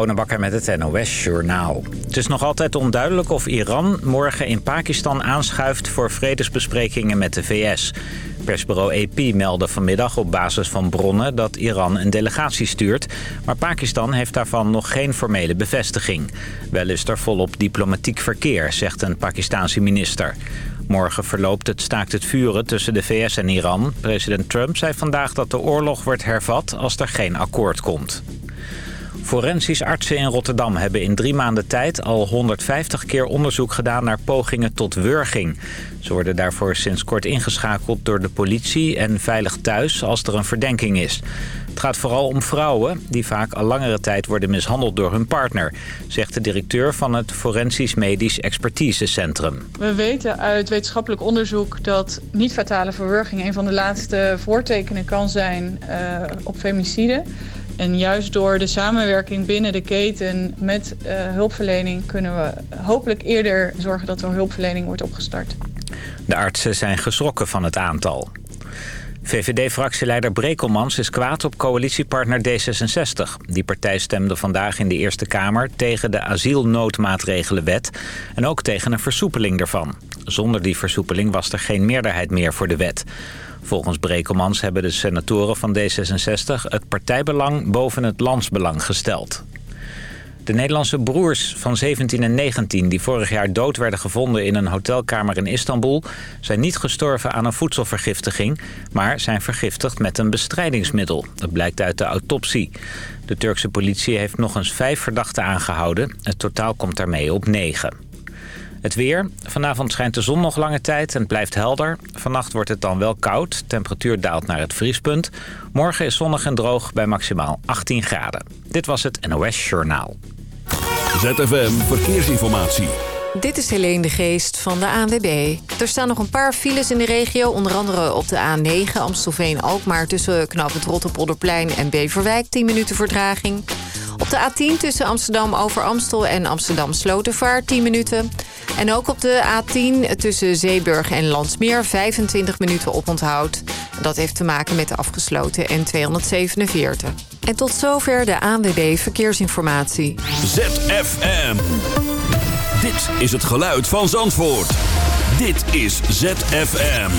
Bonenbakker met het NOS Journaal. Het is nog altijd onduidelijk of Iran morgen in Pakistan aanschuift voor vredesbesprekingen met de VS. Persbureau AP meldde vanmiddag op basis van bronnen dat Iran een delegatie stuurt. Maar Pakistan heeft daarvan nog geen formele bevestiging. Wel is er volop diplomatiek verkeer, zegt een Pakistanse minister. Morgen verloopt het staakt het vuren tussen de VS en Iran. President Trump zei vandaag dat de oorlog wordt hervat als er geen akkoord komt. Forensisch artsen in Rotterdam hebben in drie maanden tijd al 150 keer onderzoek gedaan naar pogingen tot wurging. Ze worden daarvoor sinds kort ingeschakeld door de politie en veilig thuis als er een verdenking is. Het gaat vooral om vrouwen die vaak al langere tijd worden mishandeld door hun partner, zegt de directeur van het Forensisch Medisch Expertisecentrum. We weten uit wetenschappelijk onderzoek dat niet-fatale verwurging een van de laatste voortekenen kan zijn uh, op femicide. En juist door de samenwerking binnen de keten met uh, hulpverlening... kunnen we hopelijk eerder zorgen dat er hulpverlening wordt opgestart. De artsen zijn geschrokken van het aantal. VVD-fractieleider Brekelmans is kwaad op coalitiepartner D66. Die partij stemde vandaag in de Eerste Kamer tegen de asielnoodmaatregelenwet... en ook tegen een versoepeling ervan. Zonder die versoepeling was er geen meerderheid meer voor de wet. Volgens Brekelmans hebben de senatoren van D66 het partijbelang boven het landsbelang gesteld. De Nederlandse broers van 17 en 19 die vorig jaar dood werden gevonden in een hotelkamer in Istanbul... zijn niet gestorven aan een voedselvergiftiging, maar zijn vergiftigd met een bestrijdingsmiddel. Dat blijkt uit de autopsie. De Turkse politie heeft nog eens vijf verdachten aangehouden. Het totaal komt daarmee op negen. Het weer. Vanavond schijnt de zon nog lange tijd en het blijft helder. Vannacht wordt het dan wel koud. Temperatuur daalt naar het vriespunt. Morgen is zonnig en droog bij maximaal 18 graden. Dit was het NOS Journaal. ZFM Verkeersinformatie. Dit is Helene de Geest van de ANWB. Er staan nog een paar files in de regio. Onder andere op de A9 Amstelveen-Alkmaar... tussen knap het Rotterpolderplein en Beverwijk. 10 minuten vertraging. Op de A10 tussen Amsterdam over Amstel en Amsterdam Slotervaart 10 minuten. En ook op de A10 tussen Zeeburg en Landsmeer 25 minuten oponthoud. Dat heeft te maken met de afgesloten N247. En tot zover de ANWB Verkeersinformatie. ZFM. Dit is het geluid van Zandvoort. Dit is ZFM.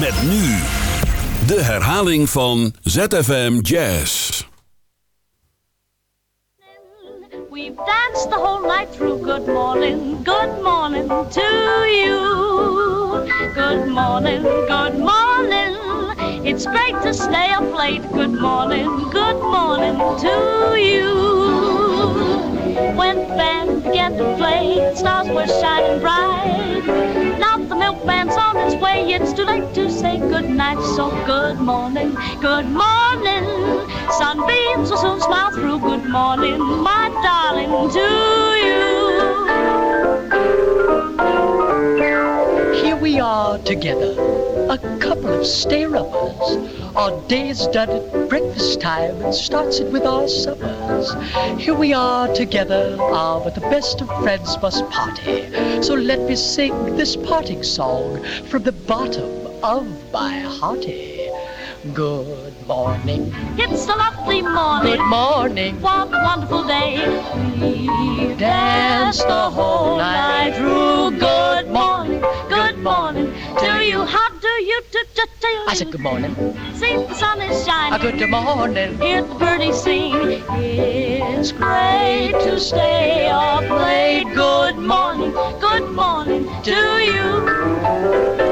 Met nu de herhaling van ZFM Jazz. We've danced the whole night through. Good morning, good morning to you. Good morning, good morning. It's great to stay up late. Good morning, good morning to you. When the band began to play, stars were shining bright. Now the milkman's on his way. It's too late to say good night. So good morning, good morning. Sunbeams will soon smile through. Good morning, my darling, to you. Here we are together, a couple of stay-uppers. Our day is done at breakfast time and starts it with our suppers. Here we are together, ah, but the best of friends must party. So let me sing this parting song from the bottom of my hearty. Good morning. It's a lovely morning. Good morning. What a wonderful day. We danced the whole night through. Good morning. Good morning to you. How do you do? do, do I said good morning. See the sun is shining. A good morning. Hear the birdies sing. It's great to stay up late. Good morning. Good morning to you.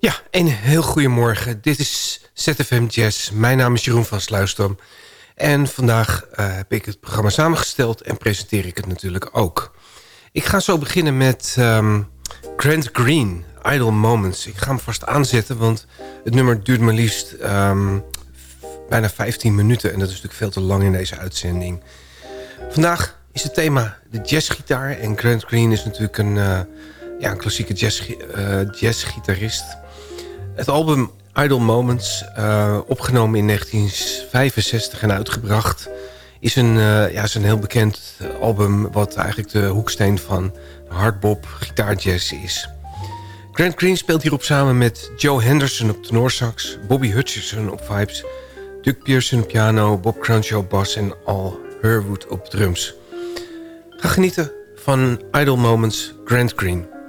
Ja, een heel goedemorgen. Dit is ZFM Jazz. Mijn naam is Jeroen van Sluisdam. En vandaag uh, heb ik het programma samengesteld en presenteer ik het natuurlijk ook. Ik ga zo beginnen met um, Grant Green, Idle Moments. Ik ga hem vast aanzetten, want het nummer duurt maar liefst um, bijna 15 minuten. En dat is natuurlijk veel te lang in deze uitzending. Vandaag is het thema de jazzgitaar. En Grant Green is natuurlijk een, uh, ja, een klassieke jazz, uh, jazzgitarist. Het album Idle Moments, uh, opgenomen in 1965 en uitgebracht... is een, ja, is een heel bekend album... wat eigenlijk de hoeksteen van hardbop gitaarjazz is... Grant Green speelt hierop samen met Joe Henderson op tenorsax... Bobby Hutcherson op vibes... Doug Pearson piano, Bob Crenshaw op bas en Al Herwood op drums. Ga genieten van Idle Moments Grant Green.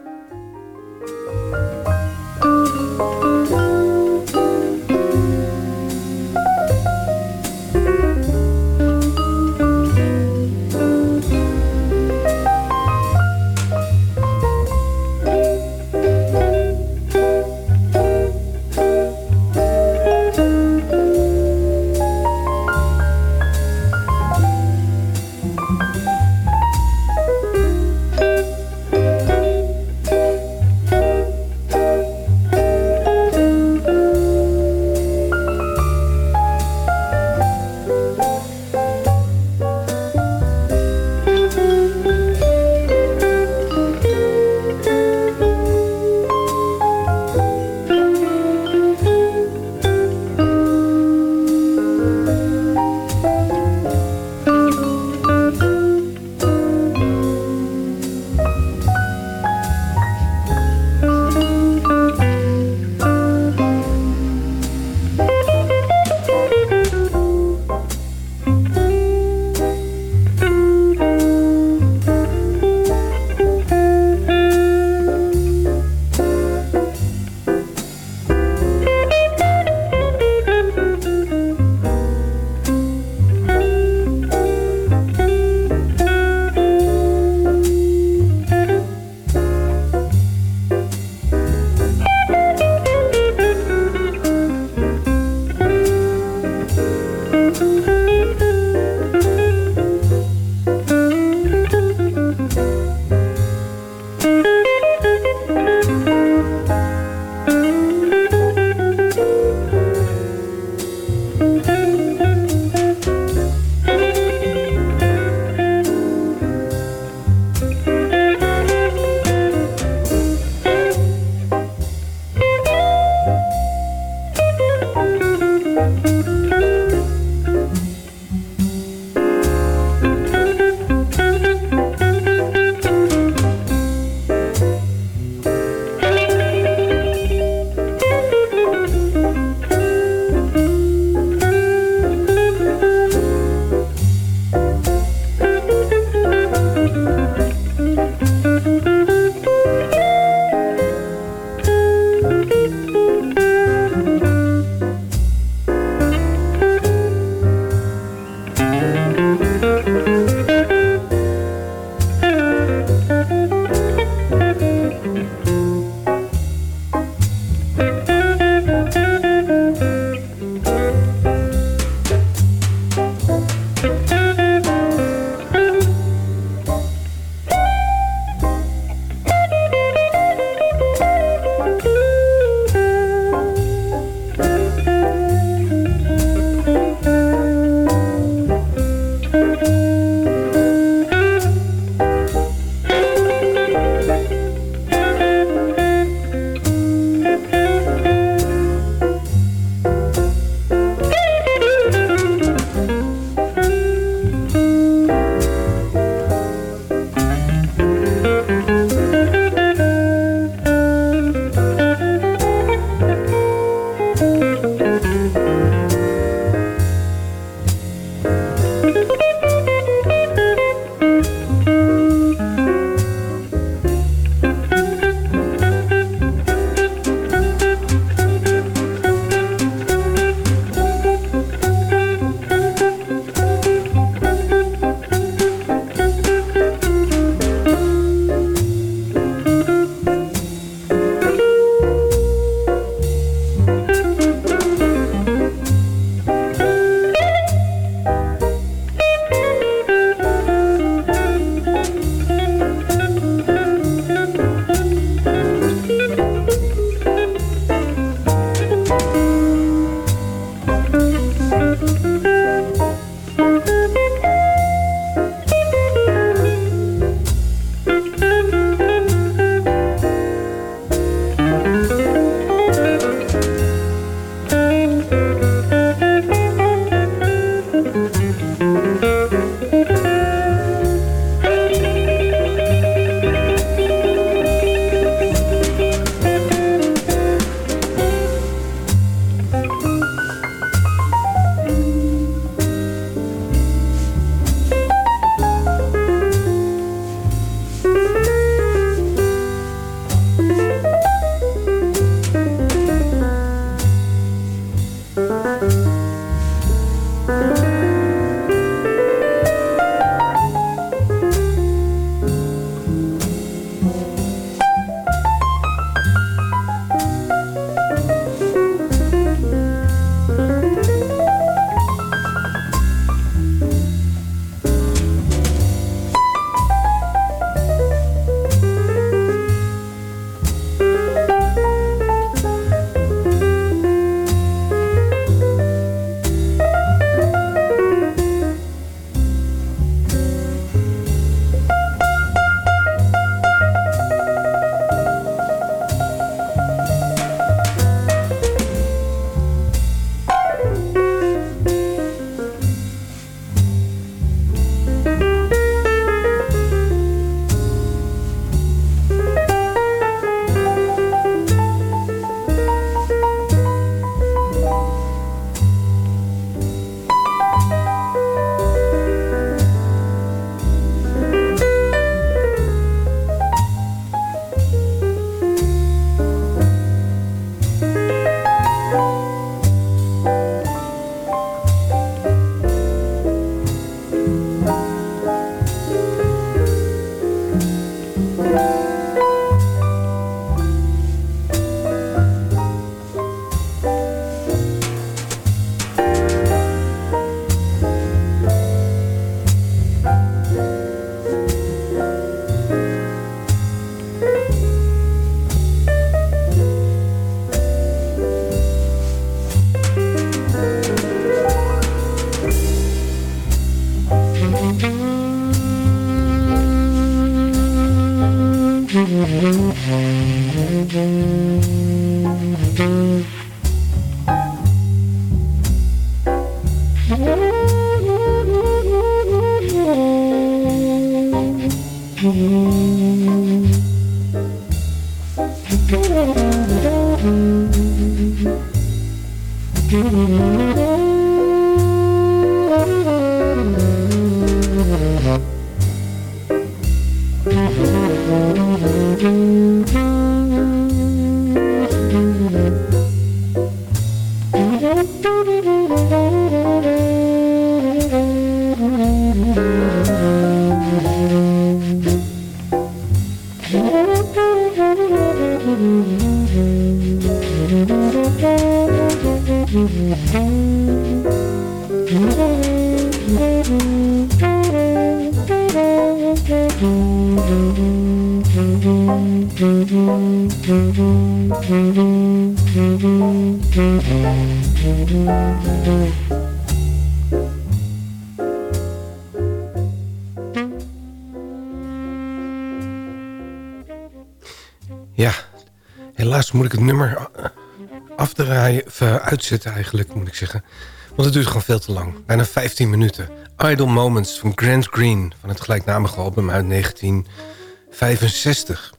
Uitzetten eigenlijk, moet ik zeggen. Want het duurt gewoon veel te lang. Bijna 15 minuten. Idle Moments van Grant Green van het gelijknamige album uit 1965.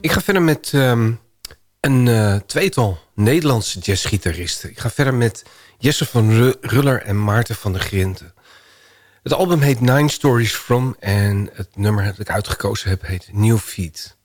Ik ga verder met um, een uh, tweetal Nederlandse jazzgitaristen. Ik ga verder met Jesse van Ruller en Maarten van der Grinten. Het album heet Nine Stories From en het nummer dat ik uitgekozen heb heet New Feet.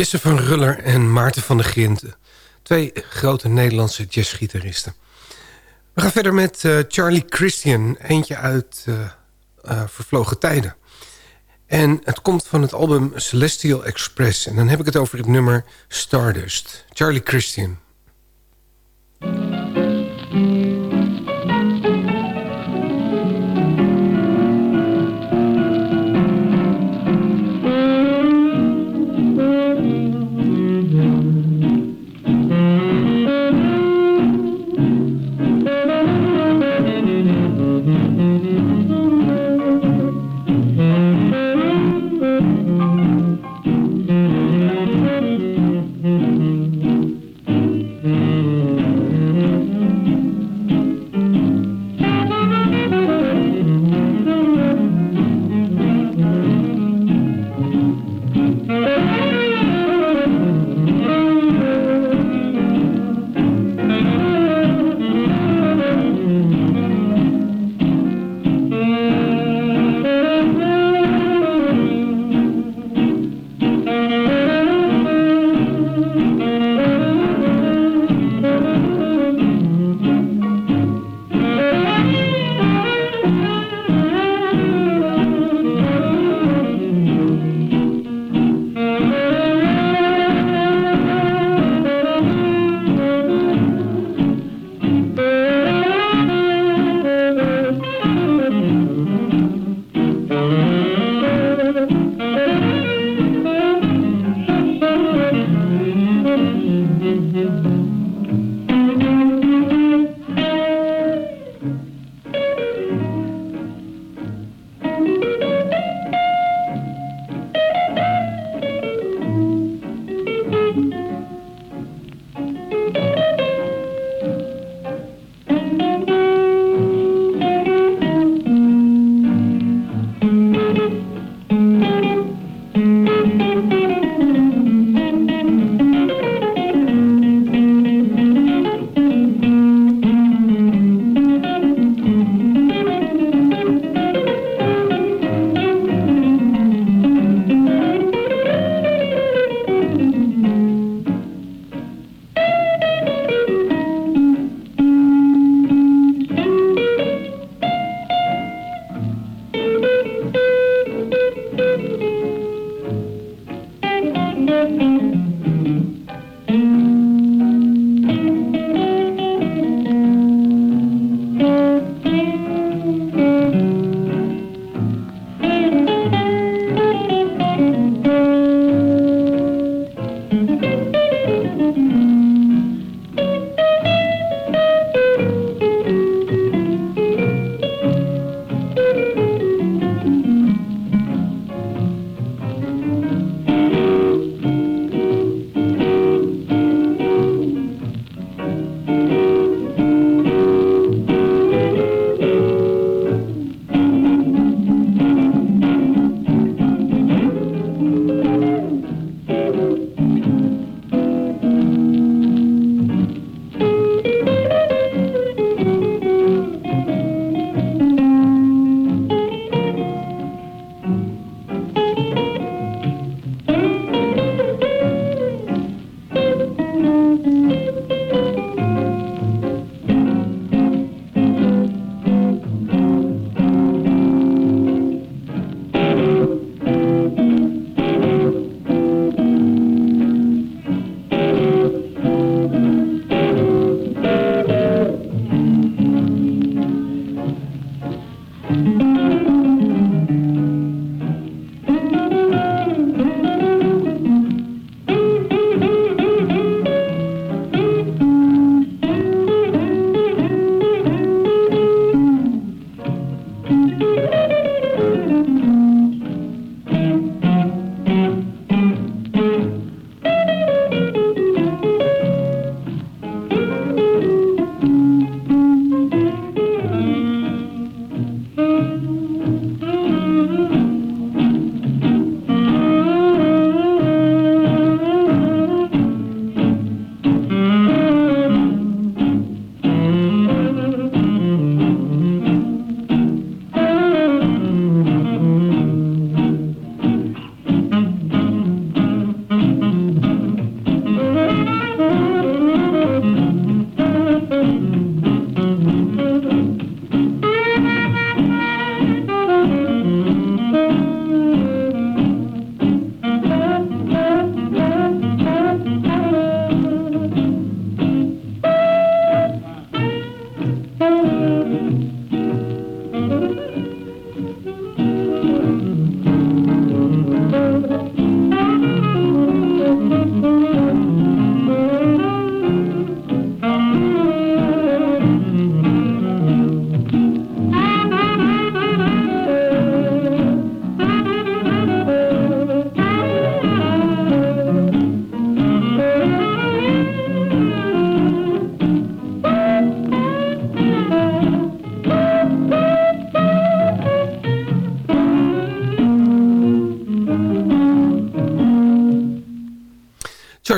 Jesse van Ruller en Maarten van der Grinten. Twee grote Nederlandse jazzgitaristen. We gaan verder met uh, Charlie Christian. Eentje uit uh, uh, Vervlogen Tijden. En het komt van het album Celestial Express. En dan heb ik het over het nummer Stardust. Charlie Christian.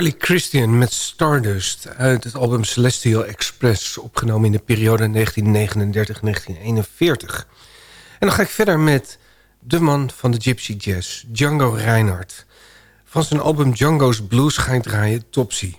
Charlie Christian met Stardust uit het album Celestial Express... opgenomen in de periode 1939-1941. En dan ga ik verder met de man van de Gypsy Jazz, Django Reinhardt. Van zijn album Django's Blues ga ik draaien Topsy.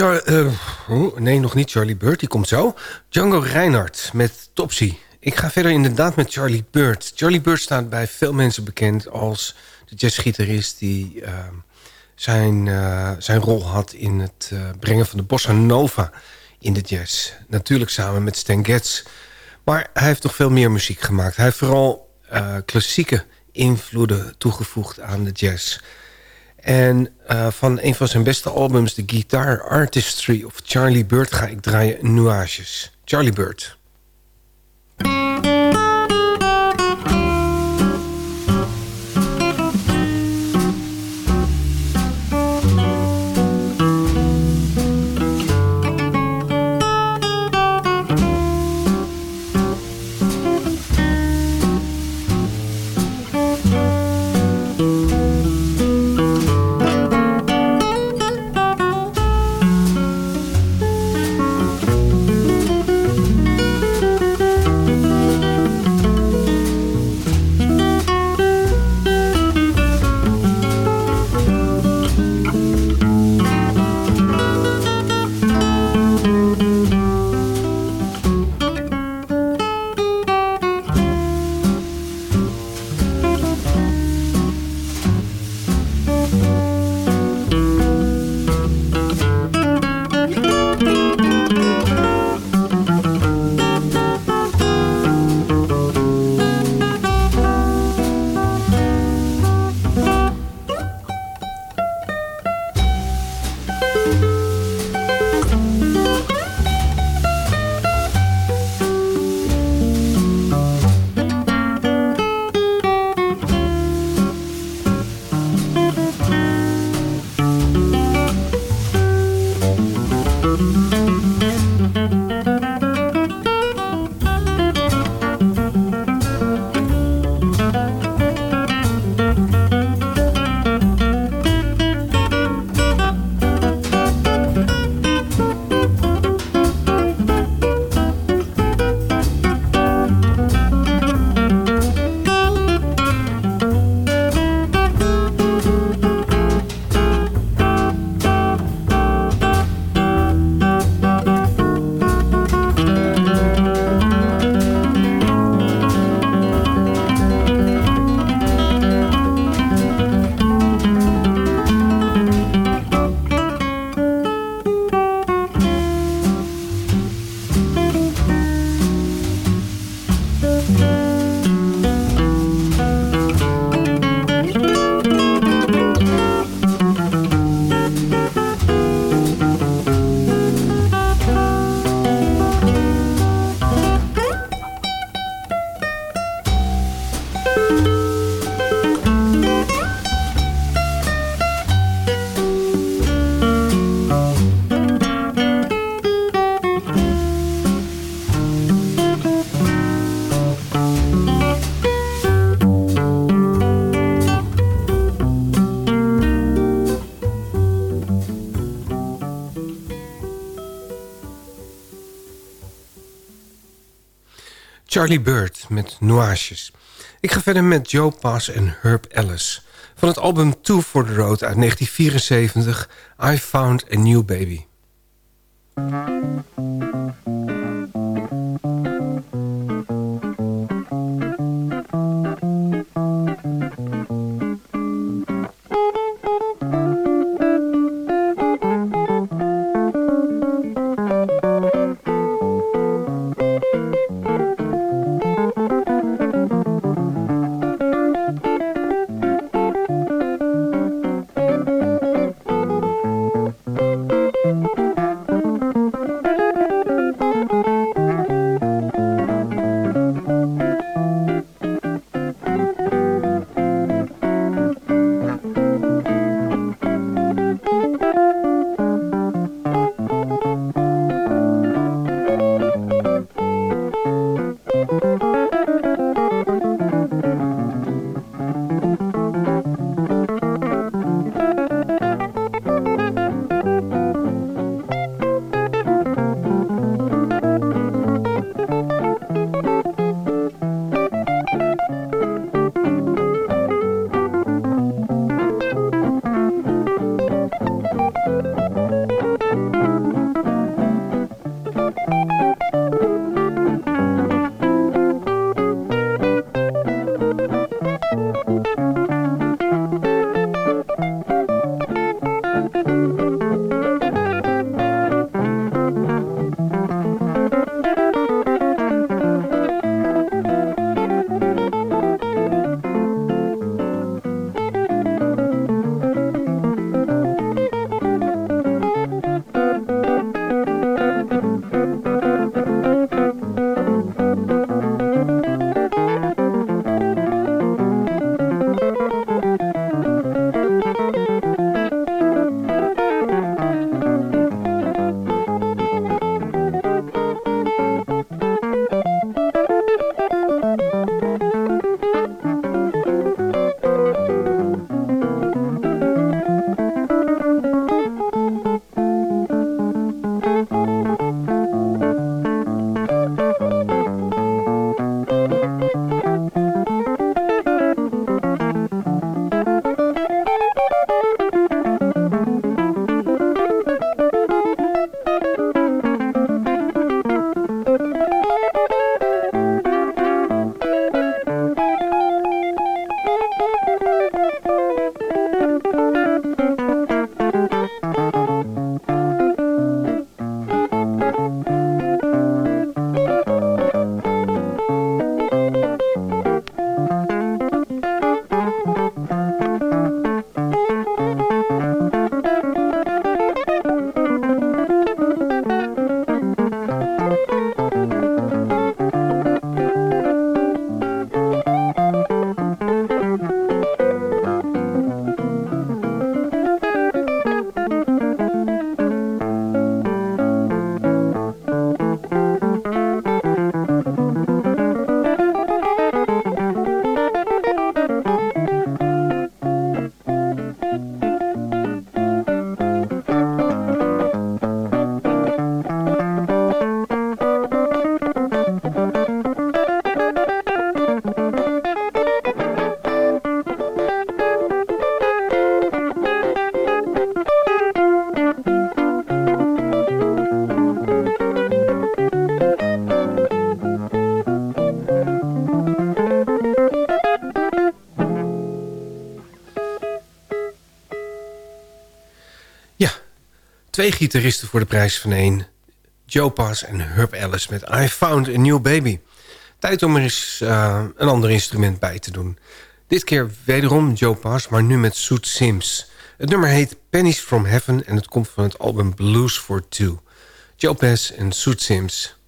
Uh, oh, nee, nog niet Charlie Bird, die komt zo. Django Reinhardt met Topsy. Ik ga verder inderdaad met Charlie Bird. Charlie Bird staat bij veel mensen bekend als de jazzgitarist... die uh, zijn, uh, zijn rol had in het uh, brengen van de bossa nova in de jazz. Natuurlijk samen met Stan Getz. Maar hij heeft nog veel meer muziek gemaakt. Hij heeft vooral klassieke invloeden toegevoegd aan de jazz... En uh, van een van zijn beste albums, The Guitar Artistry of Charlie Bird... ga ik draaien Nuages. Charlie Bird. Charlie Bird met Nuages. Ik ga verder met Joe Pass en Herb Ellis. Van het album Two for the Road uit 1974, I Found a New Baby. Gitaristen voor de prijs van één. Joe Pass en Herb Ellis met I Found a New Baby. Tijd om er eens uh, een ander instrument bij te doen. Dit keer wederom Joe Pass, maar nu met Soet Sims. Het nummer heet Pennies from Heaven en het komt van het album Blues for Two. Joe Pass en Soet Sims.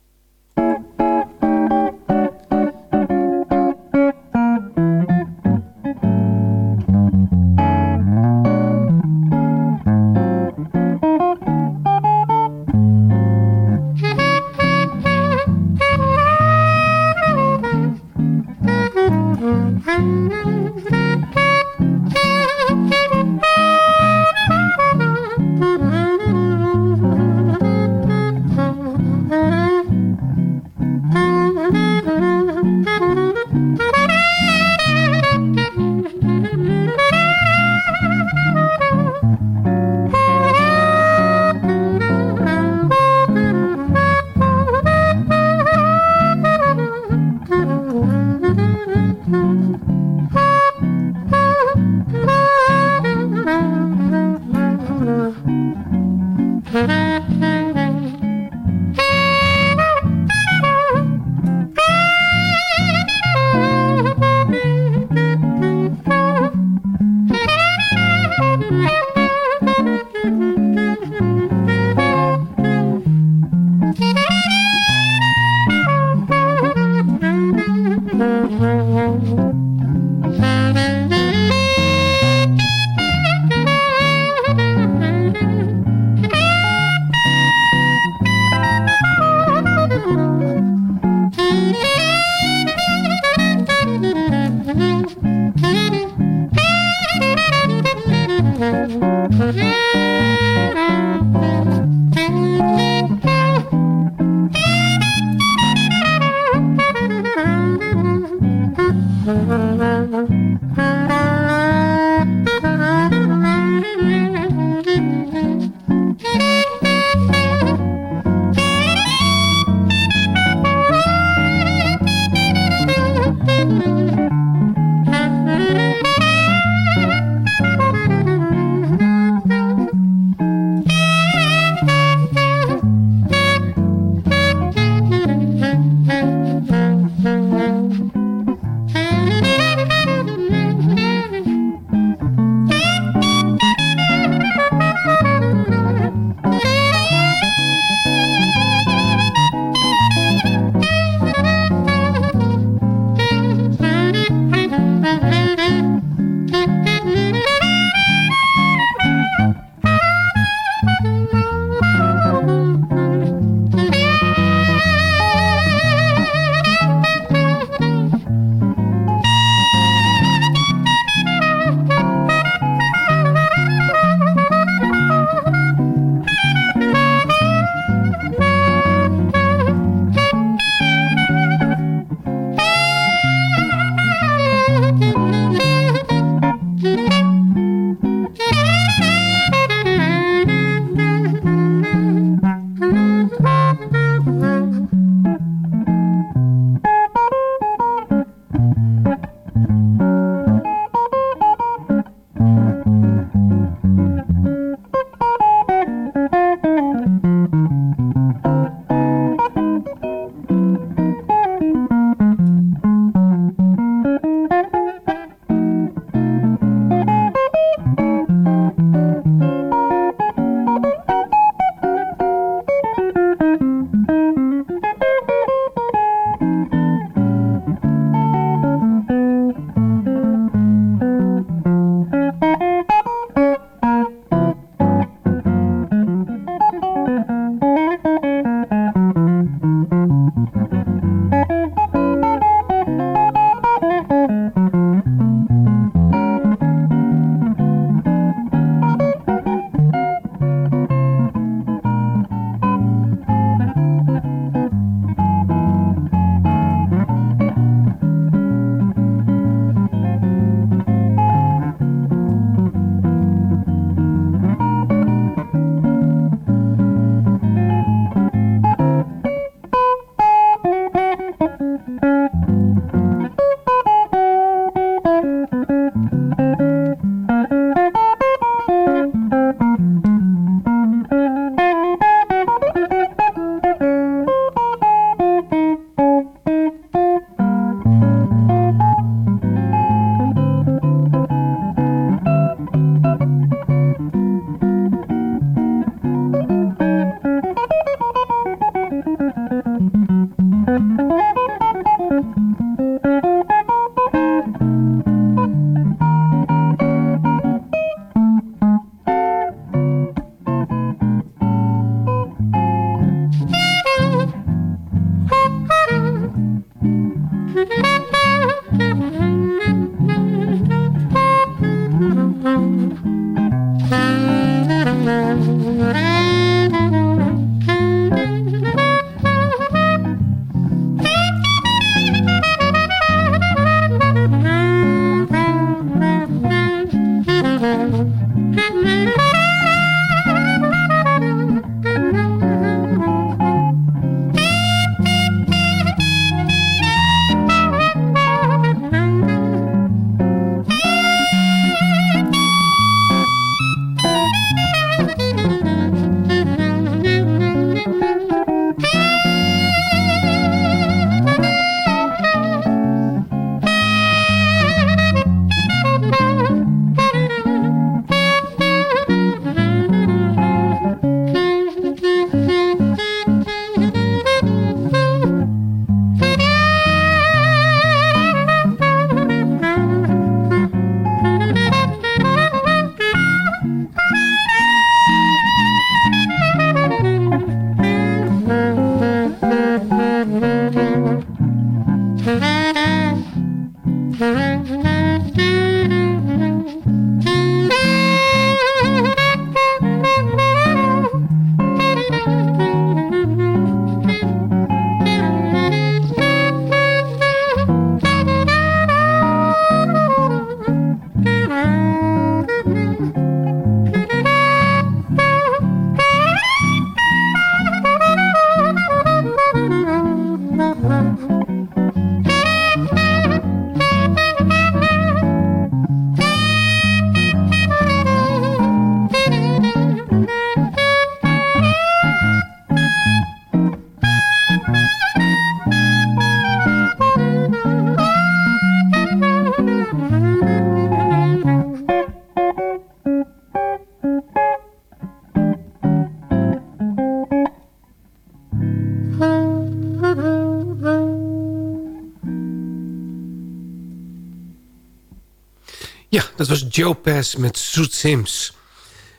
Joe Pass met Zoet Sims.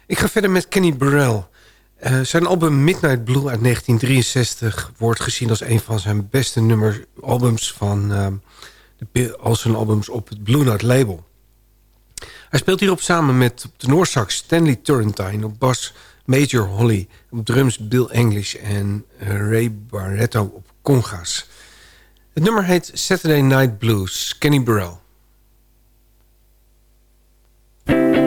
Ik ga verder met Kenny Burrell. Uh, zijn album Midnight Blue uit 1963 wordt gezien als een van zijn beste nummer albums van uh, de, al zijn albums op het Blue Note label. Hij speelt hierop samen met op de Stanley Turrentine, op bas Major Holly, op drums Bill English en Ray Barretto op conga's. Het nummer heet Saturday Night Blues, Kenny Burrell. thank you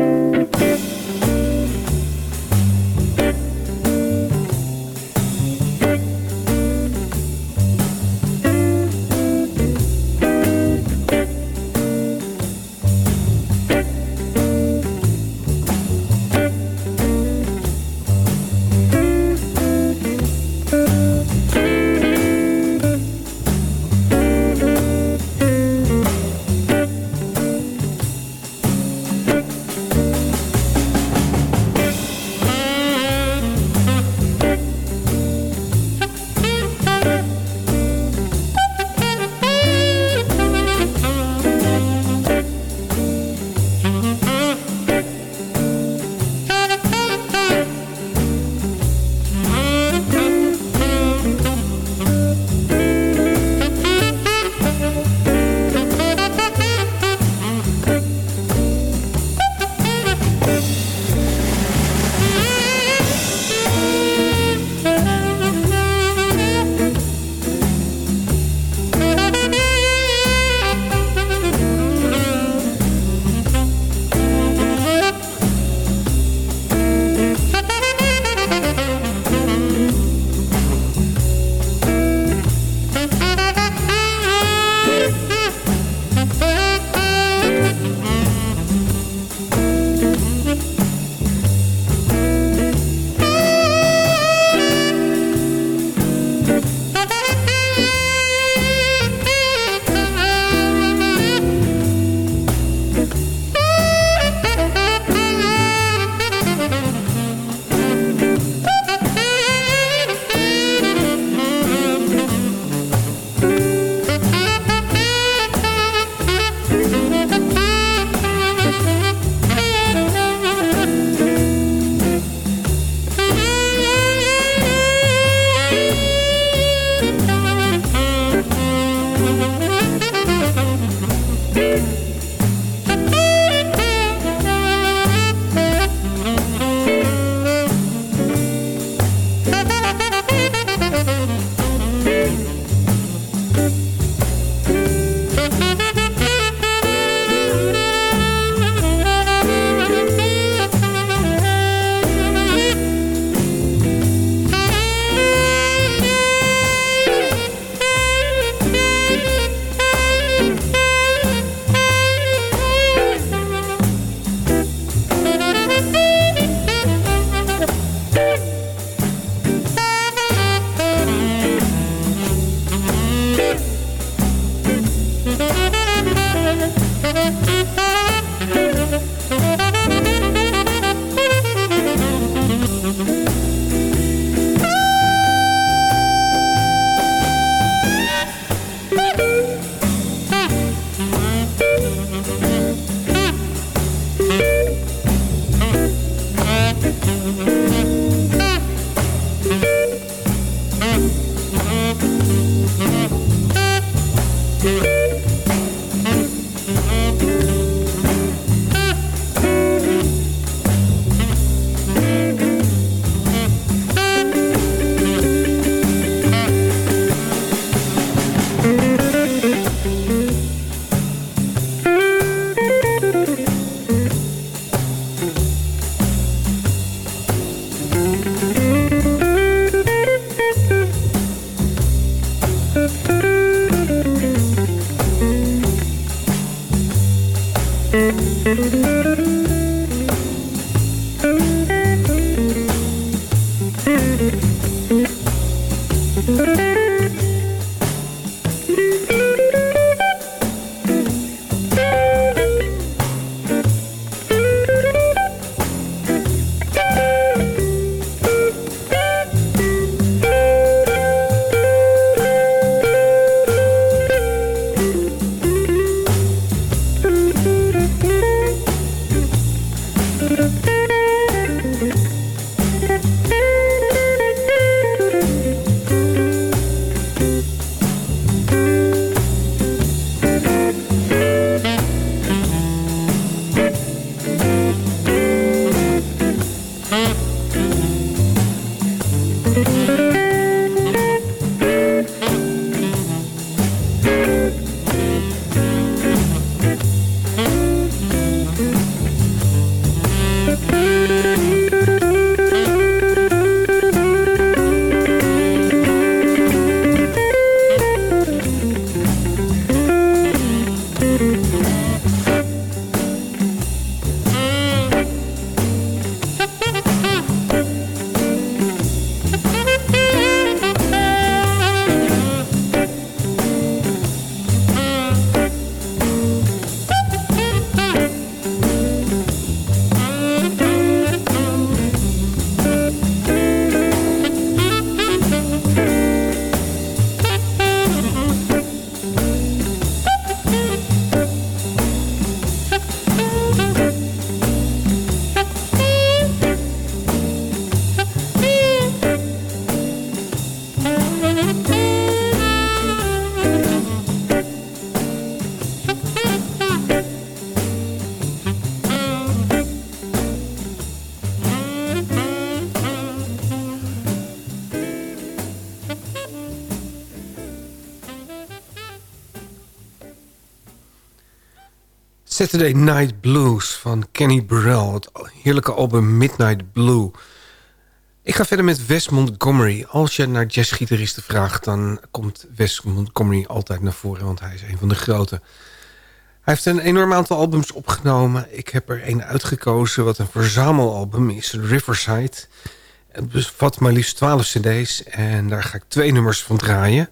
Saturday Night Blues van Kenny Burrell. Het heerlijke album Midnight Blue. Ik ga verder met Wes Montgomery. Als je naar jazzgitaristen vraagt... dan komt Wes Montgomery altijd naar voren... want hij is een van de grote. Hij heeft een enorm aantal albums opgenomen. Ik heb er een uitgekozen wat een verzamelalbum is. Riverside. Het bevat maar liefst 12 cd's. En daar ga ik twee nummers van draaien...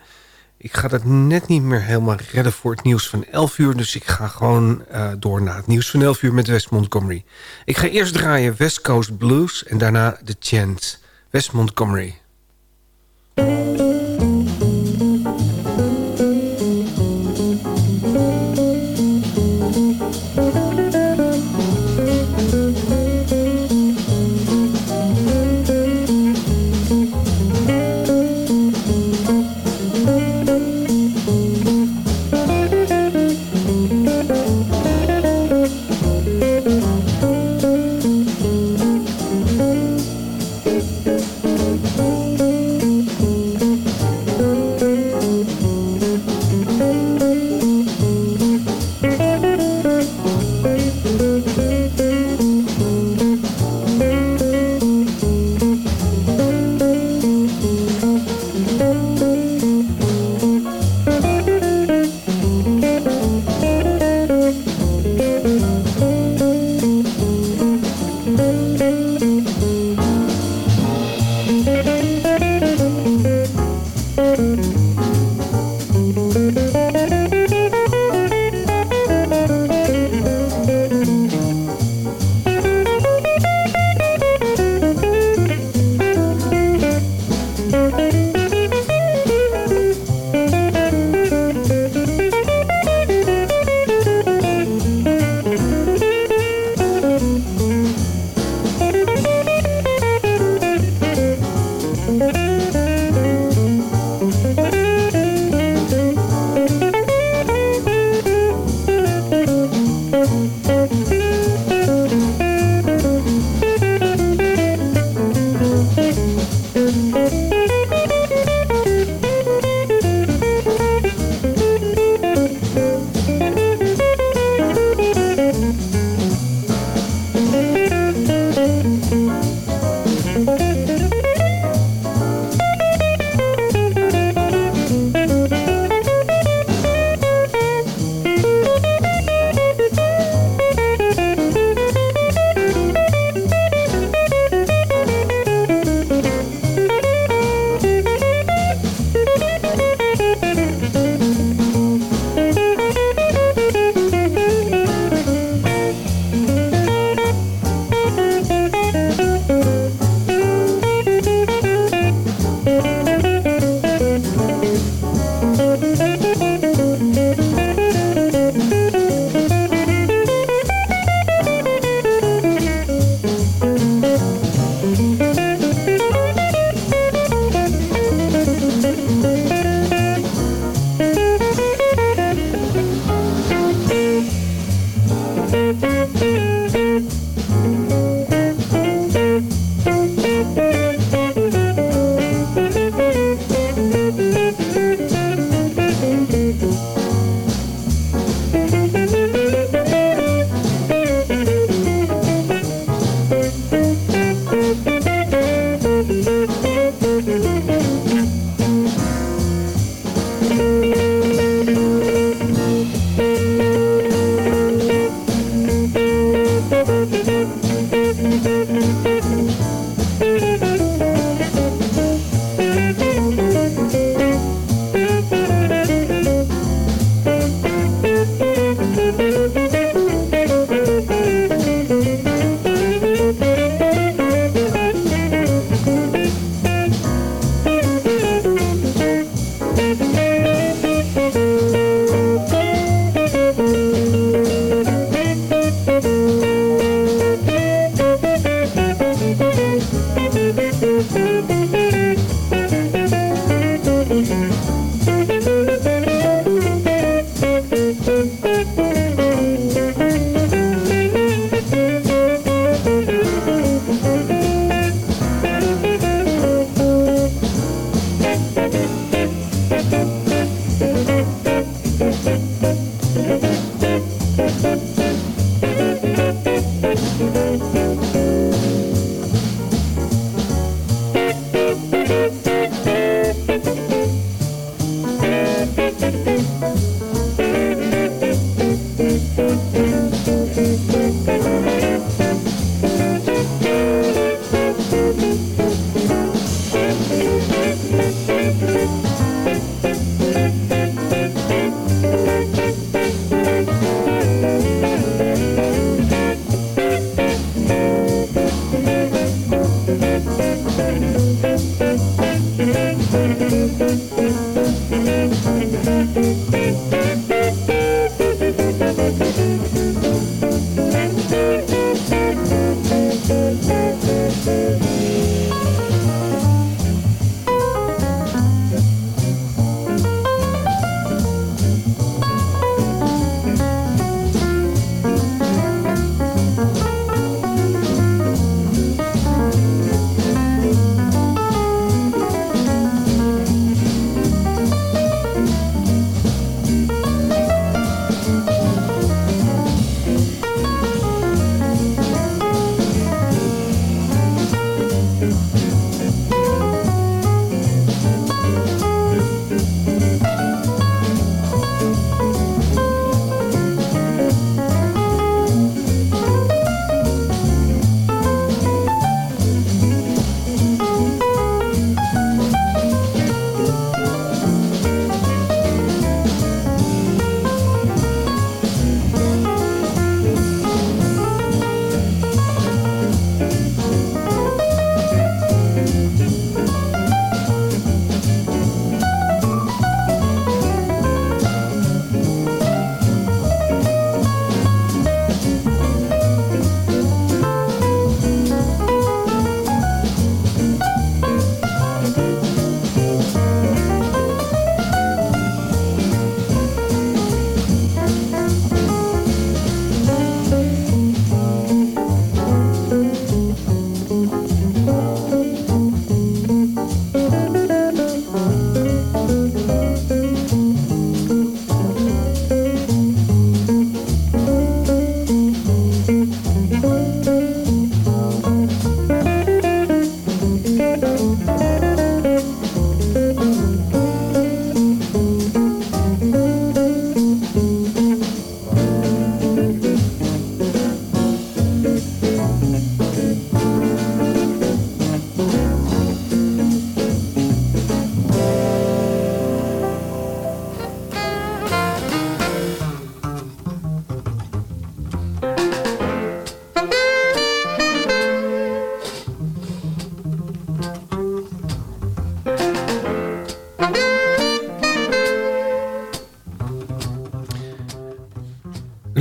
Ik ga dat net niet meer helemaal redden voor het nieuws van 11 uur. Dus ik ga gewoon uh, door naar het nieuws van 11 uur met West Montgomery. Ik ga eerst draaien West Coast Blues en daarna The Chant. West Montgomery.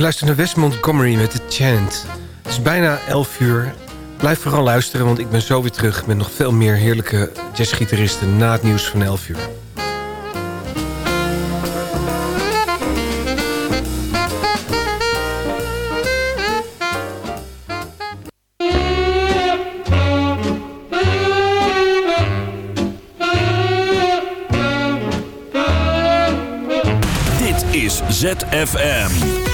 Luistert naar West Montgomery met The Chant. Het is bijna 11 uur. Blijf vooral luisteren, want ik ben zo weer terug... met nog veel meer heerlijke jazzgitaristen na het nieuws van 11 uur. Dit is ZFM.